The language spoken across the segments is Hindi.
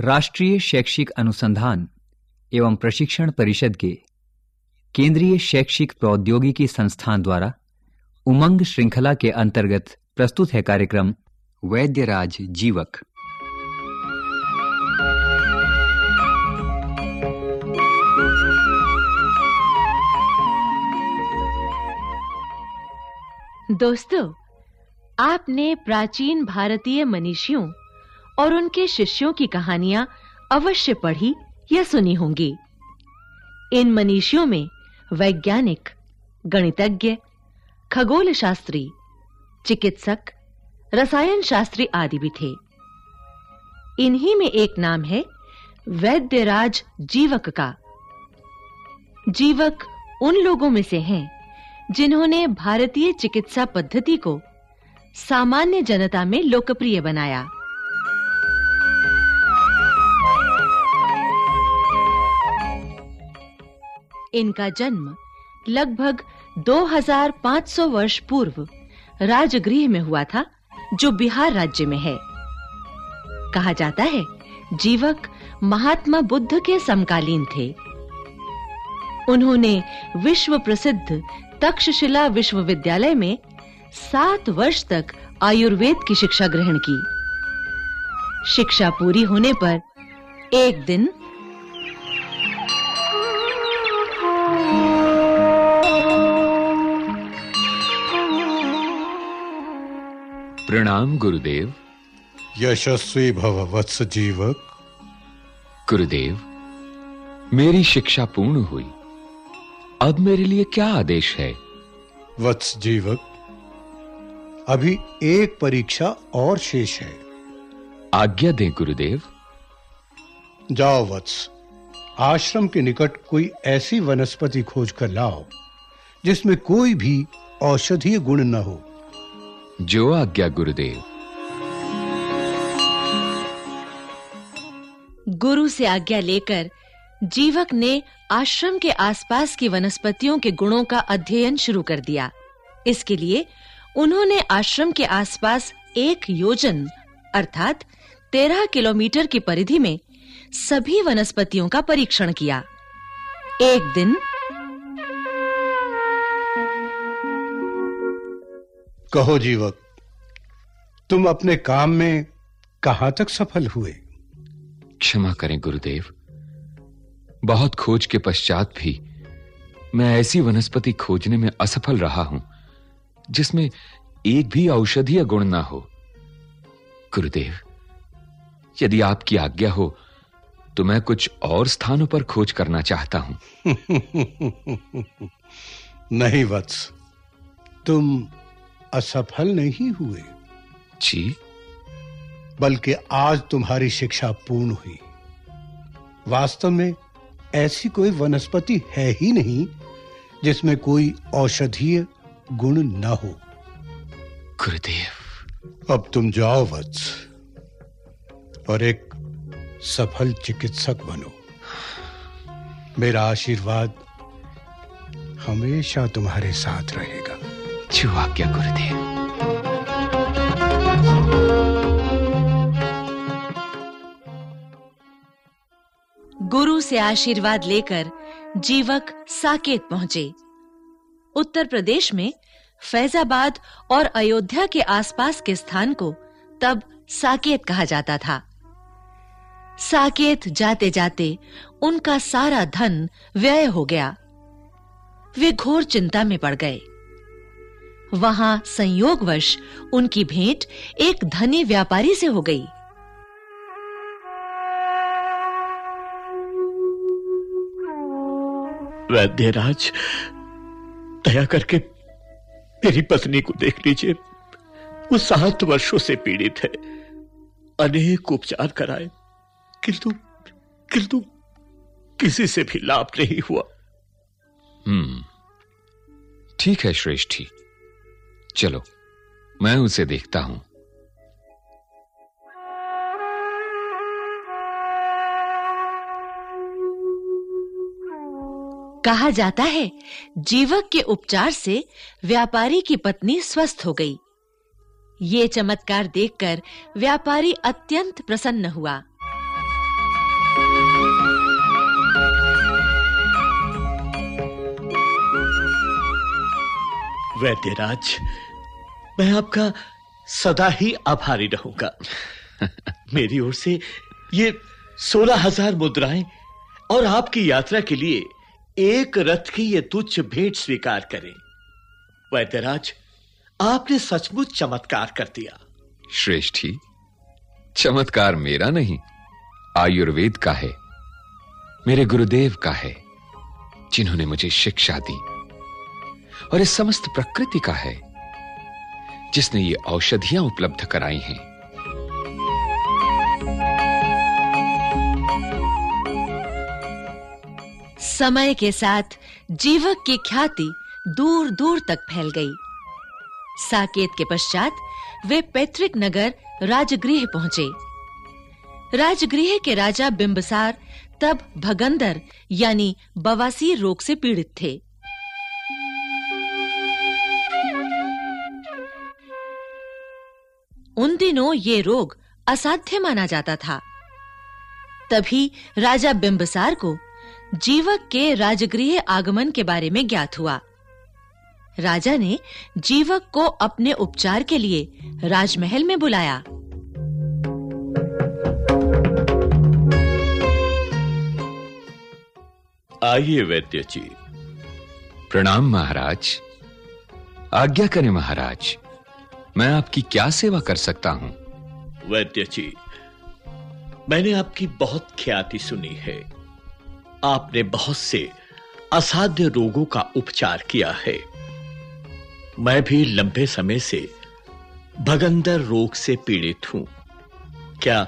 राष्ट्रीय शैक्षिक अनुसंधान एवं प्रशिक्षण परिषद के केंद्रीय शैक्षिक प्रौद्योगिकी संस्थान द्वारा उमंग श्रृंखला के अंतर्गत प्रस्तुत है कार्यक्रम वैद्यराज जीवक। दोस्तों, आपने प्राचीन भारतीय मनीषियों और उनके शिष्यों की कहानियाँ अवश्य पढ़ी या सुनी होंगी। इन मनीषियों में वैज्ञानिक, गणितज्ञ खगोल शास्त्री चिकित्सक रसायन शास्त्री आदि भी थे। इन्हीं में एक नाम है वैद्यराज जीवक का। जीवक उन लोगों में से हैं जिन्होंने भारतीय चिकित्सा पद्धति को सामान्य जनता में लोकप्रिय बनाया। इनका जन्म लगभग 2500 वर्ष पूर्व राजगृह में हुआ था, जो बिहार राज्य में है। कहा जाता है, जीवक महात्मा बुद्ध के समकालीन थे। उन्होंने विश्व प्रसिद्ध तक्षशिला विश्वविद्यालय में सात वर्ष तक आयुर्वेद की शिक्षा ग्रहण की। शिक्षा पूरी होने पर एक दिन प्रणाम गुरुदेव। यशस्वी भव वत्स जीवक। गुरुदेव मेरी शिक्षा पूर्ण हुई। अब मेरे लिए क्या आदेश है? वत्स जीवक अभी एक परीक्षा और शेष है। आज्ञा दें गुरुदेव। जाओ वत्स आश्रम के निकट कोई ऐसी वनस्पति खोज कर लाओ जिसमें कोई भी औषधीय गुण न हो। जो आज्ञा गुरुदेव। गुरु से आज्ञा लेकर जीवक ने आश्रम के आसपास की वनस्पतियों के गुणों का अध्ययन शुरू कर दिया। इसके लिए उन्होंने आश्रम के आसपास एक योजन, अर्थात 13 किलोमीटर की परिधि में सभी वनस्पतियों का परीक्षण किया। एक दिन कहो जीवक तुम अपने काम में कहाँ तक सफल हुए? क्षमा करें गुरुदेव। बहुत खोज के पश्चात भी मैं ऐसी वनस्पति खोजने में असफल रहा हूँ जिसमें एक भी औषधीय गुण ना हो। गुरुदेव यदि आपकी आज्ञा हो तो मैं कुछ और स्थानों पर खोज करना चाहता हूँ। नहीं वत्स तुम असफल नहीं हुए। जी। बल्कि आज तुम्हारी शिक्षा पूर्ण हुई। वास्तव में ऐसी कोई वनस्पति है ही नहीं जिसमें कोई औषधीय गुण न हो। गुरुदेव। अब तुम जाओ वत्स और एक सफल चिकित्सक बनो। मेरा आशीर्वाद हमेशा तुम्हारे साथ रहेगा। जो आज्ञा गुरुदेव गुरु से आशीर्वाद लेकर जीवक साकेत पहुँचे उत्तर प्रदेश में फैजाबाद और अयोध्या के आसपास के स्थान को तब साकेत कहा जाता था साकेत जाते-जाते उनका सारा धन व्यय हो गया वे घोर चिंता में पड़ गए वहाँ संयोगवश उनकी भेंट एक धनी व्यापारी से हो गई। वैद्यराज दया करके मेरी पत्नी को देख लीजिए। वो सात वर्षों से पीड़ित है। अनेक उपचार कराए किंतु किंतु किसी से भी लाभ नहीं हुआ। हम्म ठीक है श्रेष्ठी। चलो मैं उसे देखता हूँ। कहा जाता है जीवक के उपचार से व्यापारी की पत्नी स्वस्थ हो गई। ये चमत्कार देखकर व्यापारी अत्यंत प्रसन्न हुआ। वैद्यराज मैं आपका सदा ही आभारी रहूँगा। मेरी ओर से ये सोलह हज़ार मुद्राएँ और आपकी यात्रा के लिए एक रथ की ये तुच्छ भेंट स्वीकार करें। वैद्यराज आपने सचमुच चमत्कार कर दिया। श्रेष्ठी चमत्कार मेरा नहीं आयुर्वेद का है मेरे गुरुदेव का है जिन्होंने मुझे शिक्षा दी और इस समस्त प्रकृति का है जिसने ये औषधियाँ उपलब्ध कराई हैं। समय के साथ जीवक की ख्याति दूर-दूर तक फैल गई। साकेत के पश्चात वे पैतृक नगर राजगृह पहुँचे। राजगृह के राजा बिंबसार तब भगंदर यानी बवासीर रोग से पीड़ित थे। उन दिनों ये रोग असाध्य माना जाता था। तभी राजा बिंबसार को जीवक के राजगृह आगमन के बारे में ज्ञात हुआ। राजा ने जीवक को अपने उपचार के लिए राजमहल में बुलाया। आइए वैद्य जी प्रणाम महाराज। आज्ञा करें महाराज। मैं आपकी क्या सेवा कर सकता हूँ? वैद्य जी मैंने आपकी बहुत ख्याति सुनी है। आपने बहुत से असाध्य रोगों का उपचार किया है। मैं भी लंबे समय से भगंदर रोग से पीड़ित हूँ। क्या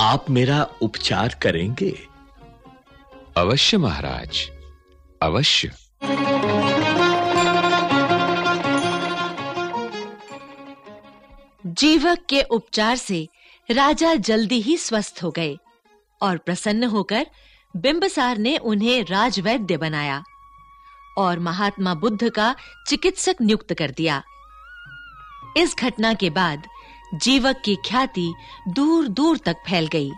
आप मेरा उपचार करेंगे? अवश्य महाराज अवश्य। जीवक के उपचार से राजा जल्दी ही स्वस्थ हो गए और प्रसन्न होकर बिंबसार ने उन्हें राजवैद्य बनाया और महात्मा बुद्ध का चिकित्सक नियुक्त कर दिया। इस घटना के बाद जीवक की ख्याति दूर-दूर तक फैल गई।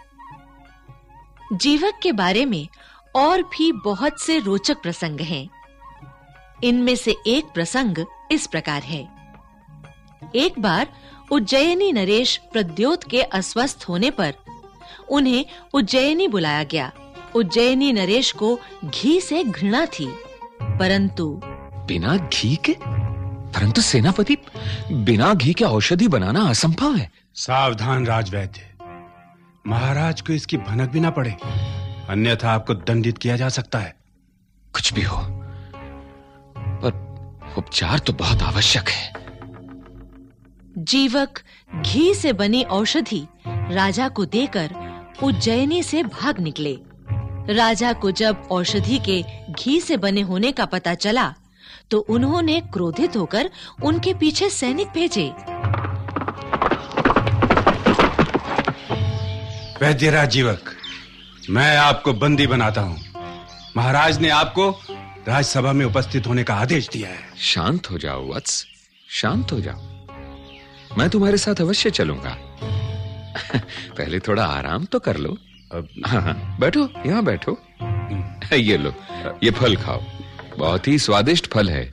जीवक के बारे में और भी बहुत से रोचक प्रसंग हैं। इनमें से एक प्रसंग इस प्रकार है। एक बार उज्जैनी नरेश प्रद्योत के अस्वस्थ होने पर उन्हें उज्जैनी बुलाया गया। उज्जैनी नरेश को घी से घृणा थी परंतु बिना घी के? परंतु सेनापति बिना घी के औषधि बनाना असंभव है। सावधान राजवैद्य महाराज को इसकी भनक भी ना पड़े। अन्यथा आपको दंडित किया जा सकता है। कुछ भी हो पर उपचार तो बहुत आवश्यक है। जीवक घी से बनी औषधि राजा को देकर उज्जैनी से भाग निकले। राजा को जब औषधि के घी से बने होने का पता चला तो उन्होंने क्रोधित होकर उनके पीछे सैनिक भेजे। वैद्यराज जीवक मैं आपको बंदी बनाता हूँ। महाराज ने आपको राजसभा में उपस्थित होने का आदेश दिया है। शांत हो जाओ वत्स। शांत हो जाओ। मैं तुम्हारे साथ अवश्य चलूँगा। पहले थोड़ा आराम तो कर लो। अब हाँ हाँ बैठो यहाँ बैठो। ये लो ये फल खाओ। बहुत ही स्वादिष्ट फल है।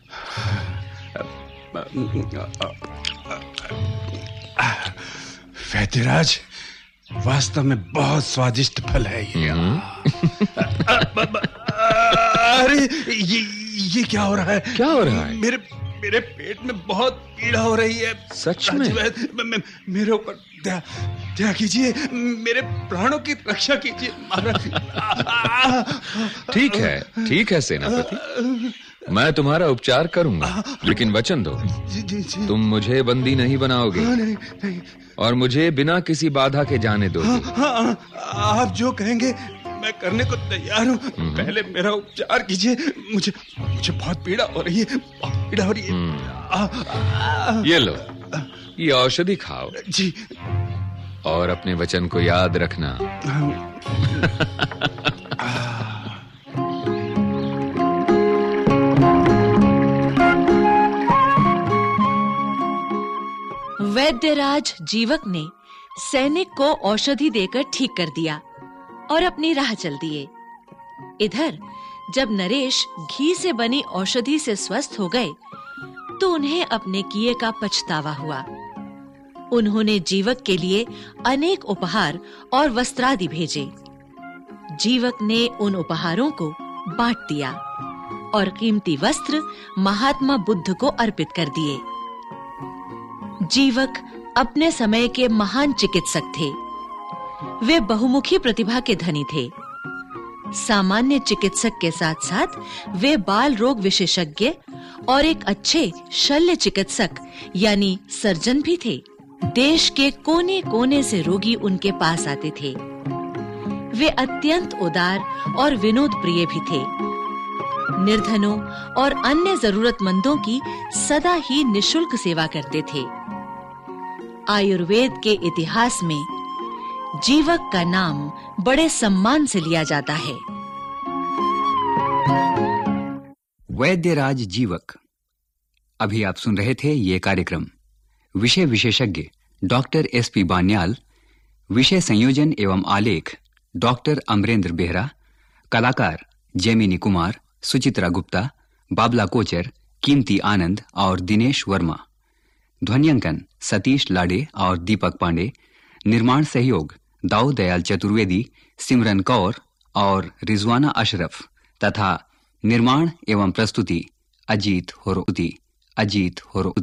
फैतिराज वास्तव में बहुत स्वादिष्ट फल है ये। अरे ये ये क्या हो रहा है? क्या हो रहा है? मेरे मेरे पेट में बहुत पीड़ा हो रही है। सच में? राजवैद्य, म- म- मेरे ऊपर दया दया कीजिए मेरे प्राणों की रक्षा कीजिए महाराज। ठीक है ठीक है सेनापति। मैं तुम्हारा उपचार करूँगा लेकिन वचन दो। जी जी जी। तुम मुझे बंदी नहीं बनाओगे हाँ, नहीं नहीं। और मुझे बिना किसी बाधा के जाने दोगे। हाँ, आप जो कहेंगे मैं करने को तैयार हूँ। पहले मेरा उपचार कीजिए। मुझे मुझे बहुत पीड़ा हो रही है बहुत पीड़ा हो रही है। आ, आ, ये लो। ये औषधि खाओ। जी। और अपने वचन को याद रखना। वैद्यराज जीवक ने सैनिक को औषधि देकर ठीक कर दिया। और अपनी राह चल दिए। इधर, जब नरेश घी से बनी औषधि से स्वस्थ हो गए तो उन्हें अपने किए का पछतावा हुआ। उन्होंने जीवक के लिए अनेक उपहार और वस्त्रादि भेजे। जीवक ने उन उपहारों को बांट दिया और कीमती वस्त्र महात्मा बुद्ध को अर्पित कर दिए। जीवक अपने समय के महान चिकित्सक थे। वे बहुमुखी प्रतिभा के धनी थे। सामान्य चिकित्सक के साथ-साथ वे बाल रोग विशेषज्ञ और एक अच्छे शल्य चिकित्सक, यानी सर्जन भी थे। देश के कोने-कोने से रोगी उनके पास आते थे। वे अत्यंत उदार और विनोद प्रिय भी थे। निर्धनों और अन्य जरूरतमंदों की सदा ही निशुल्क सेवा करते थे। आयुर्वेद के इतिहास में जीवक का नाम बड़े सम्मान से लिया जाता है। वैद्यराज जीवक। अभी आप सुन रहे थे ये कार्यक्रम। विषय विशेषज्ञ डॉक्टर एस पी बान्याल, विषय संयोजन एवं आलेख डॉक्टर अमरेंद्र बेहरा, कलाकार जेमिनी कुमार, सुचित्रा गुप्ता, बाबला कोचर, कीमती आनंद और दिनेश वर्मा। ध्वनियांकन सतीश लाडे और दीपक पांडे। निर्माण सहयोग दाऊ दयाल चतुर्वेदी, सिमरन कौर और रिजवाना अशरफ तथा निर्माण एवं प्रस्तुति अजीत होरोती, अजीत होरो